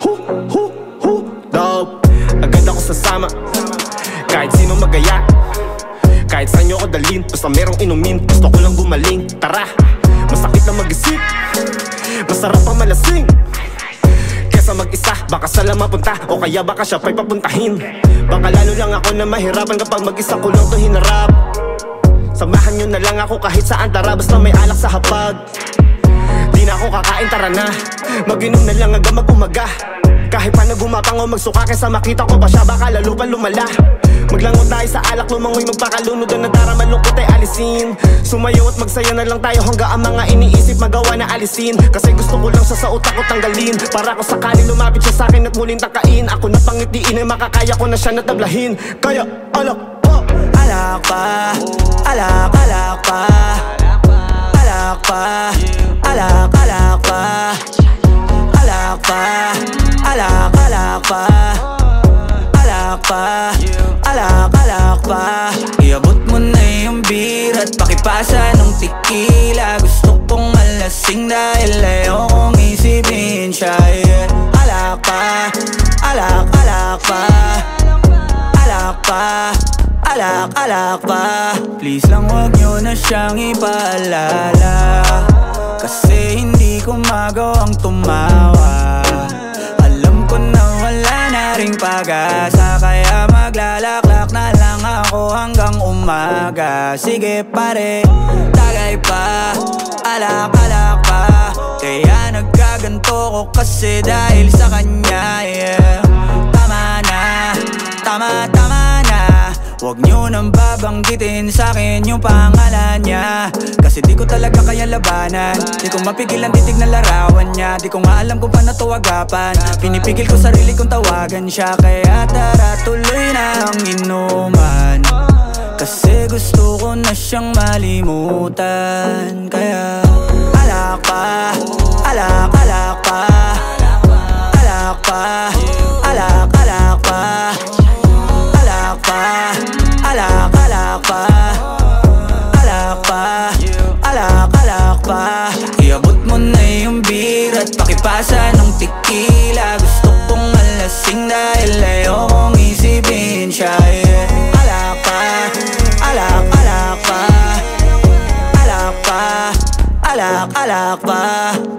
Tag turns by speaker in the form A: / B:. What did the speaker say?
A: Hu, hu, hu Dope Agad ako sasama. Kahit sino magaya. Kahit saan nyo ko dalin Basta merong inumin. Gusto ko lang gumaling. Tara. Masakit na mag-isip. Masarap pa malasing. Kesa mag-isa Baka sa mapunta. O kaya baka siya pa'y papuntahin. Baka lalo lang ako na mahirapan Kapag mag-isa ko lang to hinarap. Samahan nyo na lang ako kahit saan. Tara Basta may alak sa hapag. Di na ako kakain, tara na. Mag-inom na lang hanggang mag-umaga. Kahit pa nagumapang o magsuka Kesa makita ko pa siya baka lalo pa lumala Maglangon tayo sa alak, lumangoy magpakalunod na dara malungkot ay alisin. Sumayaw at magsaya na lang tayo hanggang ang mga iniisip magawa na alisin. Kasi gusto ko lang siya sa utak ko tanggalin. Para ko sakali lumapit siya sa akin at muling takain. Ako na pangitiin ay makakaya ko na siya natablahin Kaya alak pa
B: Alak pa, alak, alak pa. Alak pa, alak, alak pa Alak pa, alak, alak pa Alak pa, alak, alak pa Iabot mo na yung beer at pakipasa ng tequila. Gusto kong alasing dahil ayokong isipin siya yeah. Alak pa, alak, alak pa Alak alak, alak Please lang wag nyo na siyang ipaalala Kasi hindi ko magawang tumawa. Alam ko na wala na ring pag-asa. Kaya maglalaklak na lang ako hanggang umaga. Sige pare, tagay pa. Alak, alak pa. Kaya nagkaganto ko kasi dahil sa kanya yeah. Tama na, tama, tama na. Huwag nyo nang babanggitin sa akin yung pangalan niya Kasi di ko talaga kaya labanan. Di ko mapigilan titig na larawan niya. Di ko nga alam kung paano to agapan. Pinipigil ko sarili kong tawagan siya. Kaya tara tuloy na ang inuman. Kasi gusto ko na siyang malimutan. Kaya alak pa, alak, alak pa Alak pa, alak-alak pa. Iabot mo na yung beer at pakipasa ng tequila. Gusto kong malasing dahil ayokong isipin siya yeah. Alak pa, alak-alak pa. Alak pa, alak-alak pa.